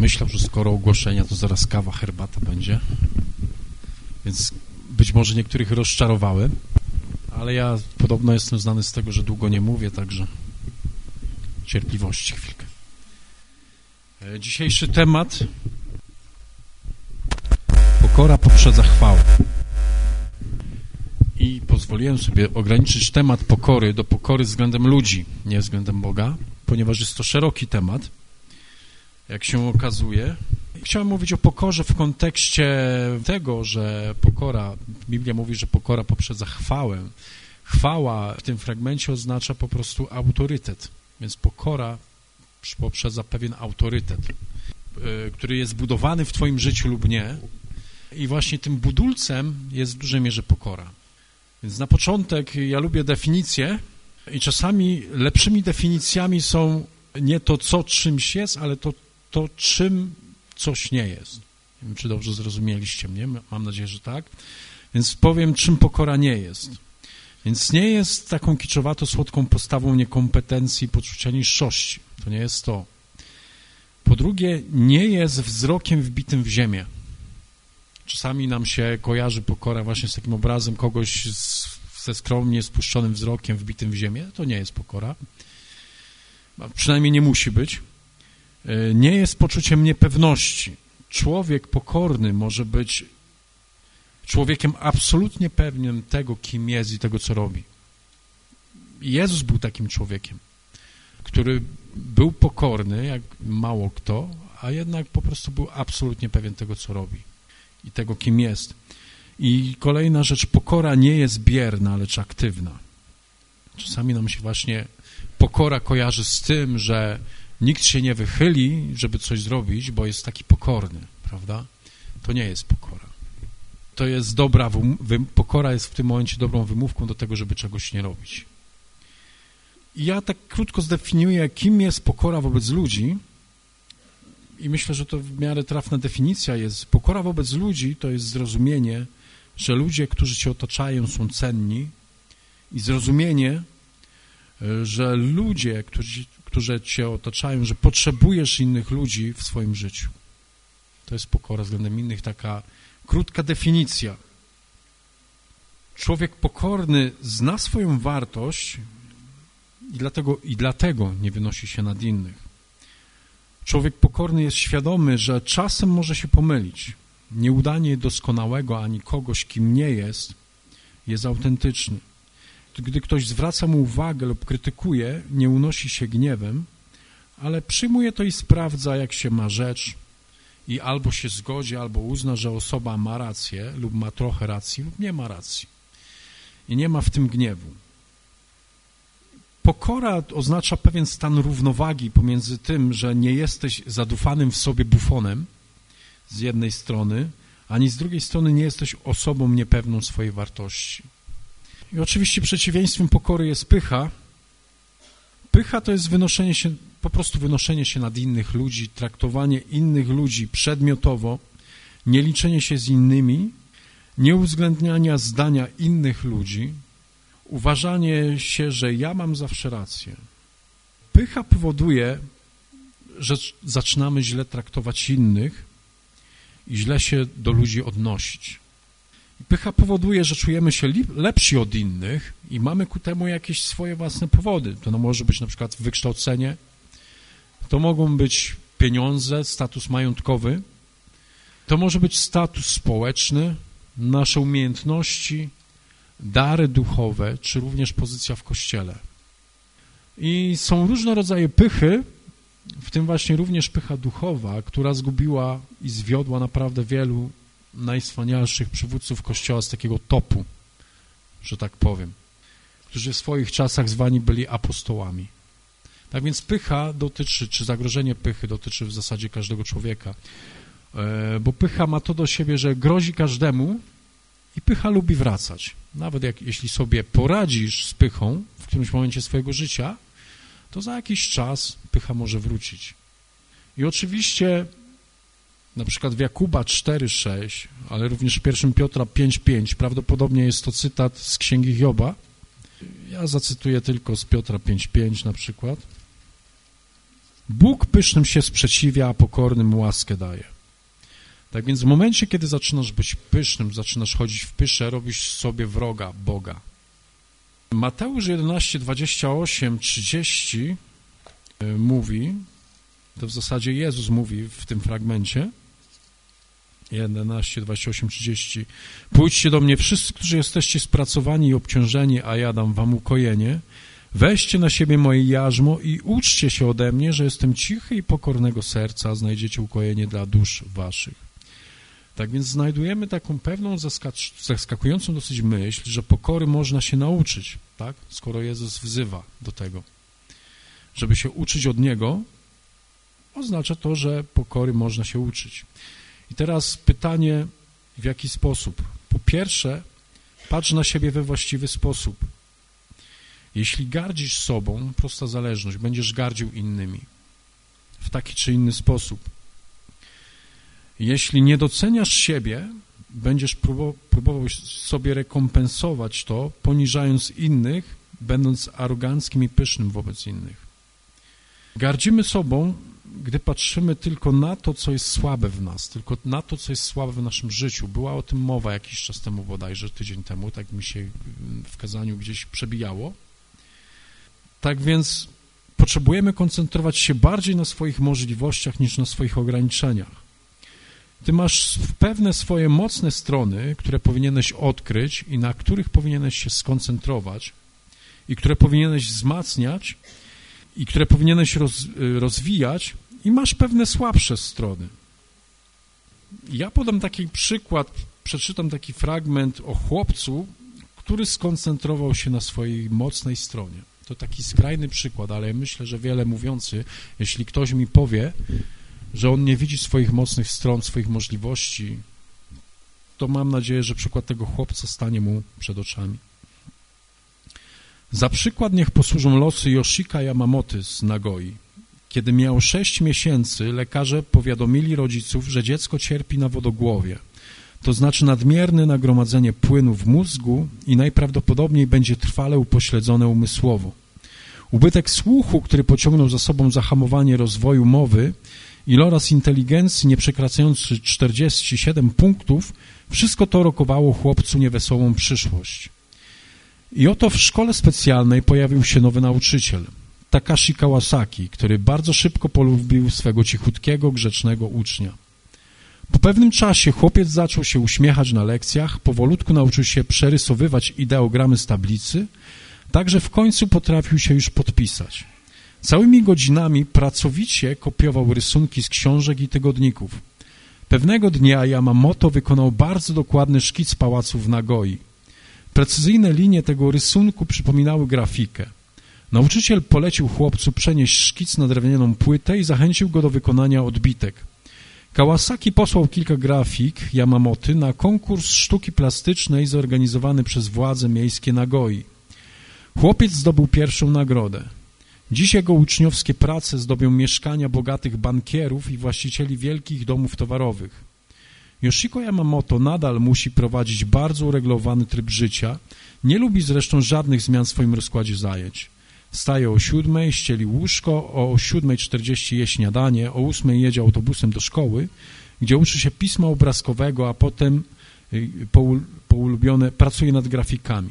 myślał, że skoro ogłoszenia, to zaraz kawa, herbata będzie. Więc być może niektórych rozczarowałem, ale ja podobno jestem znany z tego, że długo nie mówię, także cierpliwości chwilkę. E, dzisiejszy temat pokora poprzedza chwałę. I pozwoliłem sobie ograniczyć temat pokory do pokory względem ludzi, nie względem Boga, ponieważ jest to szeroki temat, jak się okazuje. Chciałem mówić o pokorze w kontekście tego, że pokora, Biblia mówi, że pokora poprzedza chwałę. Chwała w tym fragmencie oznacza po prostu autorytet, więc pokora poprzedza pewien autorytet, e, który jest budowany w twoim życiu lub nie. I właśnie tym budulcem jest w dużej mierze pokora. Więc na początek ja lubię definicje i czasami lepszymi definicjami są nie to, co czymś jest, ale to, to czym coś nie jest. Nie wiem, czy dobrze zrozumieliście mnie, mam nadzieję, że tak. Więc powiem, czym pokora nie jest. Więc nie jest taką kiczowato-słodką postawą niekompetencji, poczucia niższości. To nie jest to. Po drugie, nie jest wzrokiem wbitym w ziemię. Czasami nam się kojarzy pokora właśnie z takim obrazem kogoś z, ze skromnie spuszczonym wzrokiem wbitym w ziemię. To nie jest pokora. Przynajmniej nie musi być. E, nie jest poczuciem niepewności. Człowiek pokorny może być człowiekiem absolutnie pewnym tego, kim jest i tego, co robi. Jezus był takim człowiekiem, który był pokorny, jak mało kto, a jednak po prostu był absolutnie pewien tego, co robi i tego, kim jest. I kolejna rzecz, pokora nie jest bierna, lecz aktywna. Czasami nam się właśnie pokora kojarzy z tym, że nikt się nie wychyli, żeby coś zrobić, bo jest taki pokorny, prawda? To nie jest pokora. To jest dobra, pokora jest w tym momencie dobrą wymówką do tego, żeby czegoś nie robić. I ja tak krótko zdefiniuję, kim jest pokora wobec ludzi i myślę, że to w miarę trafna definicja jest. Pokora wobec ludzi to jest zrozumienie, że ludzie, którzy cię otaczają są cenni i zrozumienie, że ludzie, którzy, którzy cię otaczają, że potrzebujesz innych ludzi w swoim życiu. To jest pokora względem innych, taka krótka definicja. Człowiek pokorny zna swoją wartość i dlatego, i dlatego nie wynosi się nad innych. Człowiek pokorny jest świadomy, że czasem może się pomylić. Nieudanie doskonałego ani kogoś, kim nie jest, jest autentyczny. Gdy ktoś zwraca mu uwagę lub krytykuje, nie unosi się gniewem, ale przyjmuje to i sprawdza, jak się ma rzecz i albo się zgodzi, albo uzna, że osoba ma rację lub ma trochę racji lub nie ma racji. I nie ma w tym gniewu. Pokora oznacza pewien stan równowagi pomiędzy tym, że nie jesteś zadufanym w sobie bufonem z jednej strony, ani z drugiej strony nie jesteś osobą niepewną swojej wartości. I oczywiście przeciwieństwem pokory jest pycha. Pycha to jest wynoszenie się, po prostu wynoszenie się nad innych ludzi, traktowanie innych ludzi przedmiotowo, nie liczenie się z innymi, nieuwzględniania zdania innych ludzi, uważanie się, że ja mam zawsze rację. Pycha powoduje, że zaczynamy źle traktować innych i źle się do ludzi odnosić. Pycha powoduje, że czujemy się lepsi od innych i mamy ku temu jakieś swoje własne powody. To no może być na przykład wykształcenie, to mogą być pieniądze, status majątkowy, to może być status społeczny, nasze umiejętności, dary duchowe, czy również pozycja w Kościele. I są różne rodzaje pychy, w tym właśnie również pycha duchowa, która zgubiła i zwiodła naprawdę wielu najwspanialszych przywódców Kościoła z takiego topu, że tak powiem, którzy w swoich czasach zwani byli apostołami. Tak więc pycha dotyczy, czy zagrożenie pychy dotyczy w zasadzie każdego człowieka, e, bo pycha ma to do siebie, że grozi każdemu, i pycha lubi wracać. Nawet jak, jeśli sobie poradzisz z pychą w którymś momencie swojego życia, to za jakiś czas pycha może wrócić. I oczywiście na przykład w Jakuba 4,6, ale również w 1 Piotra 5,5, prawdopodobnie jest to cytat z Księgi Hioba. Ja zacytuję tylko z Piotra 5,5 na przykład. Bóg pysznym się sprzeciwia, a pokornym łaskę daje. Tak więc w momencie, kiedy zaczynasz być pysznym, zaczynasz chodzić w pysze, robisz sobie wroga Boga. Mateusz 11, 28, 30 mówi, to w zasadzie Jezus mówi w tym fragmencie, 11, 28, 30. Pójdźcie do mnie wszyscy, którzy jesteście spracowani i obciążeni, a ja dam wam ukojenie. Weźcie na siebie moje jarzmo i uczcie się ode mnie, że jestem cichy i pokornego serca, znajdziecie ukojenie dla dusz waszych. Tak więc znajdujemy taką pewną zaskakującą dosyć myśl, że pokory można się nauczyć, tak? skoro Jezus wzywa do tego. Żeby się uczyć od Niego, oznacza to, że pokory można się uczyć. I teraz pytanie, w jaki sposób? Po pierwsze, patrz na siebie we właściwy sposób. Jeśli gardzisz sobą, prosta zależność, będziesz gardził innymi w taki czy inny sposób. Jeśli nie doceniasz siebie, będziesz próbował sobie rekompensować to, poniżając innych, będąc aroganckim i pysznym wobec innych. Gardzimy sobą, gdy patrzymy tylko na to, co jest słabe w nas, tylko na to, co jest słabe w naszym życiu. Była o tym mowa jakiś czas temu bodajże, tydzień temu, tak mi się w kazaniu gdzieś przebijało. Tak więc potrzebujemy koncentrować się bardziej na swoich możliwościach niż na swoich ograniczeniach. Ty masz pewne swoje mocne strony, które powinieneś odkryć i na których powinieneś się skoncentrować i które powinieneś wzmacniać i które powinieneś roz, rozwijać i masz pewne słabsze strony. Ja podam taki przykład, przeczytam taki fragment o chłopcu, który skoncentrował się na swojej mocnej stronie. To taki skrajny przykład, ale myślę, że wiele mówiący, jeśli ktoś mi powie, że on nie widzi swoich mocnych stron, swoich możliwości, to mam nadzieję, że przykład tego chłopca stanie mu przed oczami. Za przykład niech posłużą losy Yoshika Yamamoty z Nagoi. Kiedy miał sześć miesięcy, lekarze powiadomili rodziców, że dziecko cierpi na wodogłowie, to znaczy nadmierne nagromadzenie płynu w mózgu i najprawdopodobniej będzie trwale upośledzone umysłowo. Ubytek słuchu, który pociągnął za sobą zahamowanie rozwoju mowy, iloraz inteligencji nie przekraczający 47 punktów, wszystko to rokowało chłopcu niewesołą przyszłość. I oto w szkole specjalnej pojawił się nowy nauczyciel, Takashi Kawasaki, który bardzo szybko polubił swego cichutkiego, grzecznego ucznia. Po pewnym czasie chłopiec zaczął się uśmiechać na lekcjach, powolutku nauczył się przerysowywać ideogramy z tablicy, tak że w końcu potrafił się już podpisać. Całymi godzinami pracowicie kopiował rysunki z książek i tygodników. Pewnego dnia Yamamoto wykonał bardzo dokładny szkic pałacu w Nagoi. Precyzyjne linie tego rysunku przypominały grafikę. Nauczyciel polecił chłopcu przenieść szkic na drewnianą płytę i zachęcił go do wykonania odbitek. Kawasaki posłał kilka grafik Yamamoty na konkurs sztuki plastycznej zorganizowany przez władze miejskie Nagoi. Chłopiec zdobył pierwszą nagrodę. Dziś jego uczniowskie prace zdobią mieszkania bogatych bankierów i właścicieli wielkich domów towarowych. Yoshiko Yamamoto nadal musi prowadzić bardzo uregulowany tryb życia, nie lubi zresztą żadnych zmian w swoim rozkładzie zajęć. Wstaje o siódmej, ścieli łóżko, o siódmej czterdzieści je śniadanie, o ósmej jedzie autobusem do szkoły, gdzie uczy się pisma obrazkowego, a potem y, po ulubione, pracuje nad grafikami.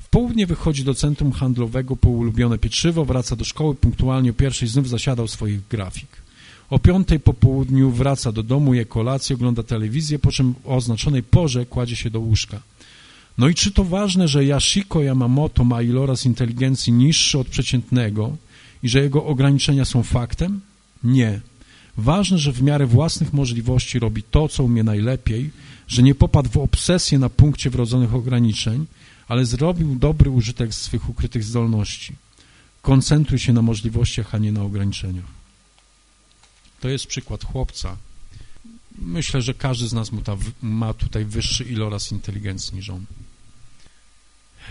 W południe wychodzi do centrum handlowego po ulubione pieczywo, wraca do szkoły, punktualnie o pierwszej znów zasiadał swoich grafik. O piątej po południu wraca do domu, je kolację, ogląda telewizję, po czym o oznaczonej porze kładzie się do łóżka. No i czy to ważne, że Yashiko Yamamoto ma iloraz inteligencji niższy od przeciętnego i że jego ograniczenia są faktem? Nie. Ważne, że w miarę własnych możliwości robi to, co umie najlepiej, że nie popadł w obsesję na punkcie wrodzonych ograniczeń, ale zrobił dobry użytek swych ukrytych zdolności. Koncentruj się na możliwościach, a nie na ograniczeniach. To jest przykład chłopca. Myślę, że każdy z nas ma tutaj wyższy iloraz inteligencji niż on.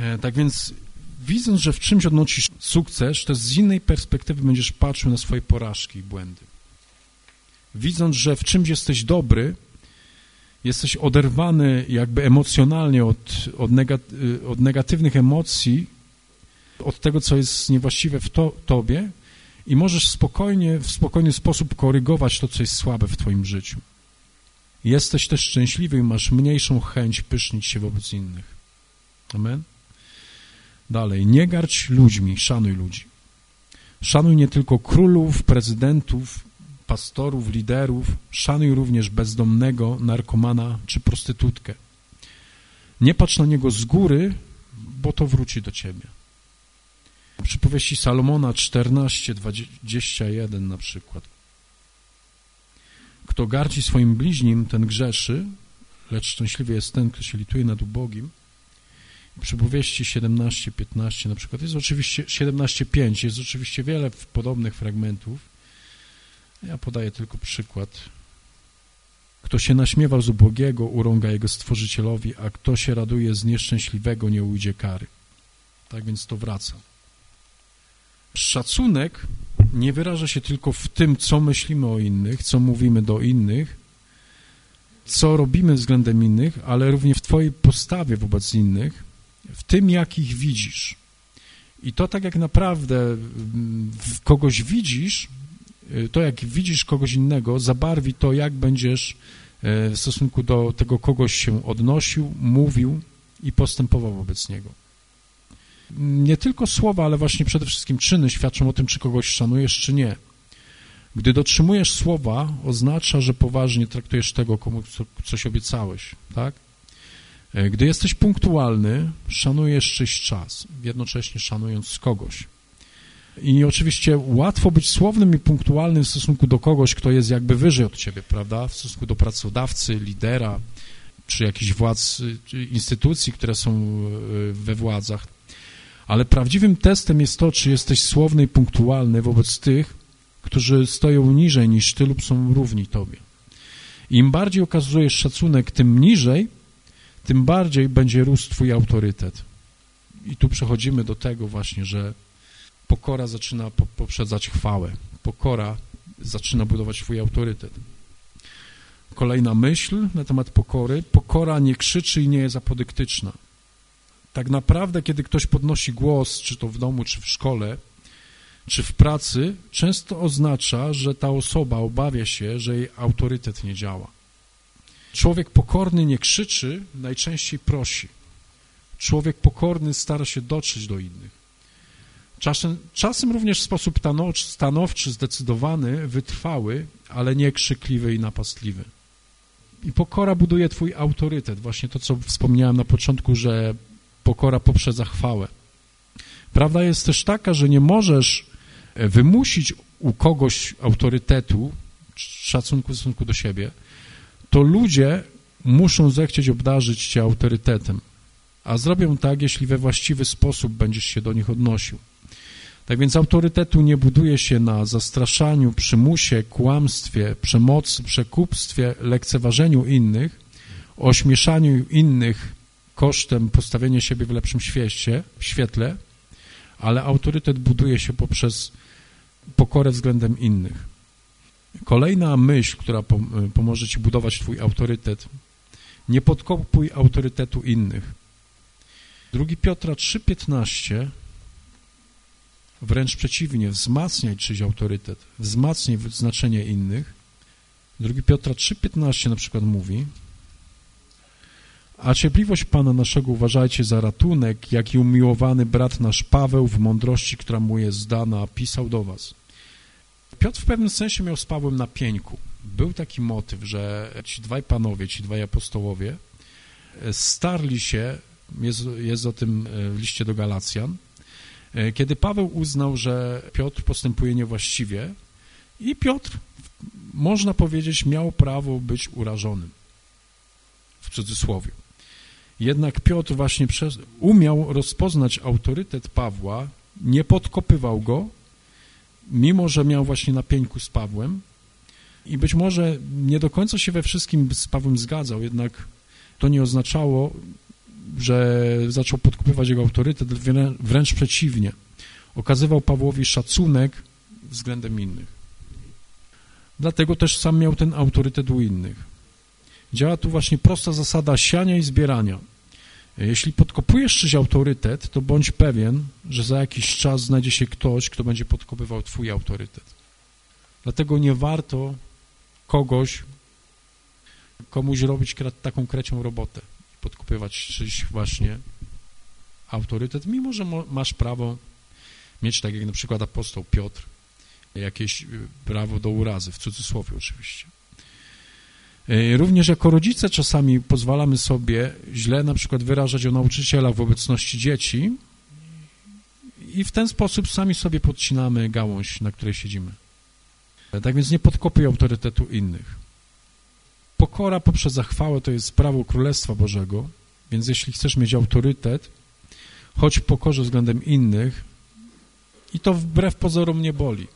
E, tak więc widząc, że w czymś odnosisz sukces, to z innej perspektywy będziesz patrzył na swoje porażki i błędy. Widząc, że w czymś jesteś dobry, jesteś oderwany jakby emocjonalnie od, od, od negatywnych emocji, od tego, co jest niewłaściwe w to, tobie i możesz spokojnie, w spokojny sposób korygować to, co jest słabe w twoim życiu. Jesteś też szczęśliwy i masz mniejszą chęć pysznić się wobec innych. Amen? Dalej, nie garć ludźmi, szanuj ludzi. Szanuj nie tylko królów, prezydentów, pastorów, liderów, szanuj również bezdomnego, narkomana czy prostytutkę. Nie patrz na niego z góry, bo to wróci do ciebie. Przypowieści Salomona 14, 21 na przykład. Kto gardzi swoim bliźnim, ten grzeszy, lecz szczęśliwy jest ten, kto się lituje nad ubogim. Przypowieści 17, 15 na przykład jest oczywiście 17.5, jest oczywiście wiele podobnych fragmentów. Ja podaję tylko przykład. Kto się naśmiewa z ubogiego, urąga jego stworzycielowi, a kto się raduje z nieszczęśliwego, nie ujdzie kary. Tak więc to wraca. Szacunek nie wyraża się tylko w tym, co myślimy o innych, co mówimy do innych, co robimy względem innych, ale również w Twojej postawie wobec innych, tym, jak ich widzisz. I to tak jak naprawdę kogoś widzisz, to jak widzisz kogoś innego, zabarwi to, jak będziesz e, w stosunku do tego kogoś się odnosił, mówił i postępował wobec niego. Nie tylko słowa, ale właśnie przede wszystkim czyny świadczą o tym, czy kogoś szanujesz, czy nie. Gdy dotrzymujesz słowa, oznacza, że poważnie traktujesz tego, komu coś obiecałeś, tak? E, gdy jesteś punktualny, szanujesz czyjś czas, jednocześnie szanując kogoś. I oczywiście łatwo być słownym i punktualnym w stosunku do kogoś, kto jest jakby wyżej od ciebie, prawda? W stosunku do pracodawcy, lidera, czy jakichś władz, czy instytucji, które są e, we władzach. Ale prawdziwym testem jest to, czy jesteś słowny i punktualny wobec tych, którzy stoją niżej niż ty lub są równi tobie. Im bardziej okazujesz szacunek tym niżej, tym bardziej będzie rósł twój autorytet. I tu przechodzimy do tego właśnie, że pokora zaczyna poprzedzać chwałę. Pokora zaczyna budować twój autorytet. Kolejna myśl na temat pokory. Pokora nie krzyczy i nie jest apodyktyczna. Tak naprawdę, kiedy ktoś podnosi głos, czy to w domu, czy w szkole, czy w pracy, często oznacza, że ta osoba obawia się, że jej autorytet nie działa. Człowiek pokorny nie krzyczy, najczęściej prosi. Człowiek pokorny stara się dotrzeć do innych. Czasem, czasem również w sposób stanowczy, zdecydowany, wytrwały, ale nie krzykliwy i napastliwy. I pokora buduje twój autorytet. Właśnie to, co wspomniałem na początku, że pokora poprzedza chwałę. Prawda jest też taka, że nie możesz wymusić u kogoś autorytetu, szacunku w stosunku do siebie, to ludzie muszą zechcieć obdarzyć cię autorytetem, a zrobią tak, jeśli we właściwy sposób będziesz się do nich odnosił. Tak więc autorytetu nie buduje się na zastraszaniu, przymusie, kłamstwie, przemocy, przekupstwie, lekceważeniu innych, ośmieszaniu innych kosztem postawienia siebie w lepszym świecie, w świetle, ale autorytet buduje się poprzez pokorę względem innych. Kolejna myśl, która pomoże Ci budować Twój autorytet, nie podkopuj autorytetu innych. 2 Piotra 3,15 wręcz przeciwnie, wzmacniaj czyjś autorytet, wzmacniaj znaczenie innych. 2 Piotra 3,15 na przykład mówi a cierpliwość Pana naszego uważajcie za ratunek, jaki umiłowany brat nasz Paweł w mądrości, która mu jest dana, pisał do was. Piotr w pewnym sensie miał z Pawłem na pieńku. Był taki motyw, że ci dwaj panowie, ci dwaj apostołowie starli się, jest, jest o tym w liście do Galacjan, kiedy Paweł uznał, że Piotr postępuje niewłaściwie i Piotr, można powiedzieć, miał prawo być urażonym, w cudzysłowie. Jednak Piotr właśnie przez, umiał rozpoznać autorytet Pawła, nie podkopywał go, mimo że miał właśnie na pieńku z Pawłem i być może nie do końca się we wszystkim z Pawłem zgadzał, jednak to nie oznaczało, że zaczął podkopywać jego autorytet, wręcz przeciwnie. Okazywał Pawłowi szacunek względem innych. Dlatego też sam miał ten autorytet u innych. Działa tu właśnie prosta zasada siania i zbierania. Jeśli podkopujesz czyś autorytet, to bądź pewien, że za jakiś czas znajdzie się ktoś, kto będzie podkopywał twój autorytet. Dlatego nie warto kogoś, komuś robić taką krecią robotę, podkopywać czyś właśnie autorytet, mimo że masz prawo mieć, tak jak na przykład apostoł Piotr, jakieś y, prawo do urazy, w cudzysłowie oczywiście. Y, również jako rodzice czasami pozwalamy sobie źle na przykład wyrażać o nauczycielach w obecności dzieci i w ten sposób sami sobie podcinamy gałąź, na której siedzimy. Tak więc nie podkopuj autorytetu innych. Pokora poprzez zachwałę to jest prawo Królestwa Bożego, więc jeśli chcesz mieć autorytet, chodź w pokorze względem innych i to wbrew pozorom nie boli.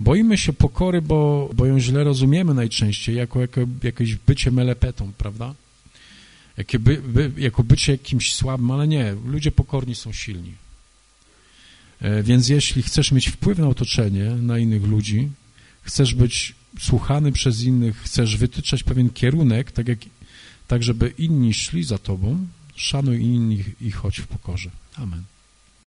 Boimy się pokory, bo, bo ją źle rozumiemy najczęściej jako, jako jakieś bycie melepetą, prawda? Jakie by, by, jako bycie jakimś słabym, ale nie, ludzie pokorni są silni. E, więc jeśli chcesz mieć wpływ na otoczenie, na innych ludzi, chcesz być słuchany przez innych, chcesz wytyczać pewien kierunek, tak, jak, tak żeby inni szli za tobą, szanuj innych i chodź w pokorze. Amen.